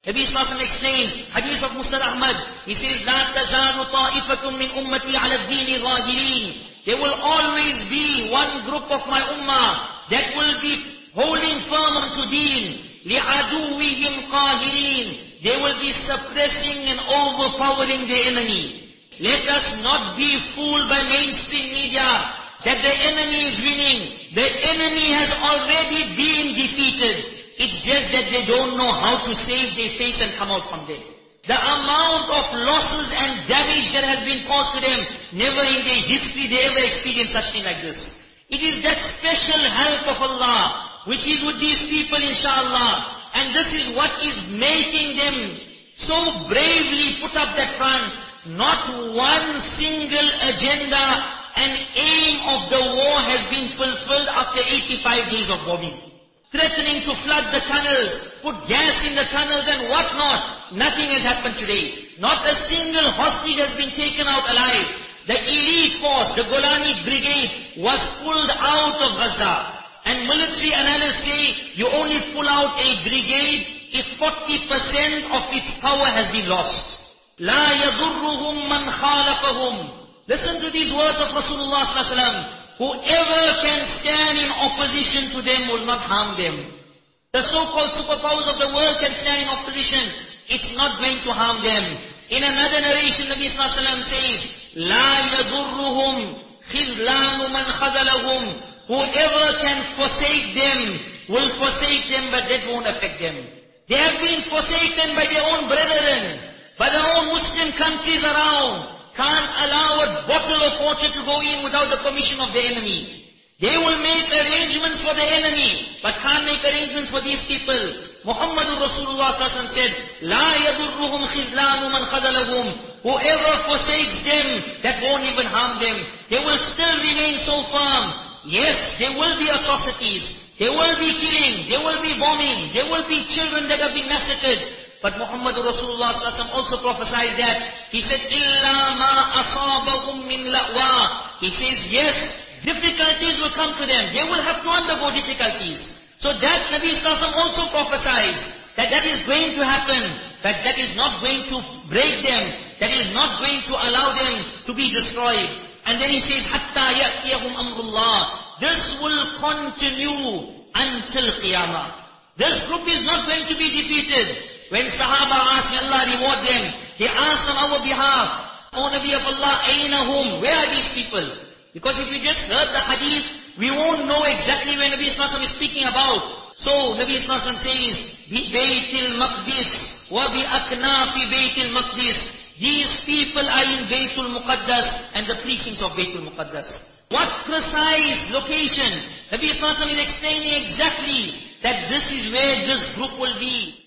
Nabi Sallallahu explains, Hadith of Musnad Ahmad, he says, لا تزال طائفة من أمتي على الدين ظاهرين. There will always be one group of my ummah that will be holding firm onto deen. لعدوهم قاهرين. They will be suppressing and overpowering the enemy. Let us not be fooled by mainstream media that the enemy is winning. The enemy has already been defeated. It's just that they don't know how to save their face and come out from there. The amount of losses and damage that has been caused to them, never in their history they ever experienced such thing like this. It is that special help of Allah, which is with these people inshallah. And this is what is making them so bravely put up that front. Not one single agenda and aim of the war has been fulfilled after 85 days of bombing threatening to flood the tunnels, put gas in the tunnels and whatnot. Nothing has happened today. Not a single hostage has been taken out alive. The elite force, the Golani Brigade, was pulled out of Gaza. And military analysts say you only pull out a brigade if 40% of its power has been lost. لا يضرهم من خالفهم. Listen to these words of Rasulullah sallallahu alaihi wasallam. Whoever can stand in opposition to them will not harm them. The so-called superpowers of the world can stand in opposition. It's not going to harm them. In another narration, Nabi Sallallahu Alaihi Wasallam says, لا يضرهم خذلان من خذلهم. Whoever can forsake them will forsake them, but that won't affect them. They have been forsaken by their own brethren, by their own Muslim countries around can't allow a bottle of water to go in without the permission of the enemy. They will make arrangements for the enemy, but can't make arrangements for these people. Muhammadur Rasulullah said, لا يضرهم خذلان من خذلهم. Whoever forsakes them, that won't even harm them. They will still remain so firm. Yes, there will be atrocities. There will be killing. There will be bombing. There will be children that have been massacred. But Muhammad Rasulullah also prophesied that. He said, إِلَّا مَا أَصَابَهُم min la'wa. He says, yes, difficulties will come to them. They will have to undergo difficulties. So that Nabi Sallallahu also prophesies that that is going to happen, that that is not going to break them, that is not going to allow them to be destroyed. And then he says, hatta ya'tiyahum amrullah. This will continue until Qiyamah. This group is not going to be defeated. When Sahaba asked, Allah reward them, they asked on our behalf, O Nabi of Allah, Aynahum, where are these people? Because if we just heard the hadith, we won't know exactly where Nabi Islam is speaking about. So Nabi Islam says, Baytil Maqdis, wa bi aknafi Baytil Maqdis. These people are in Baytul Muqaddas and the precincts of Baytul Muqaddas. What precise location? Nabi Islam is explaining exactly that this is where this group will be.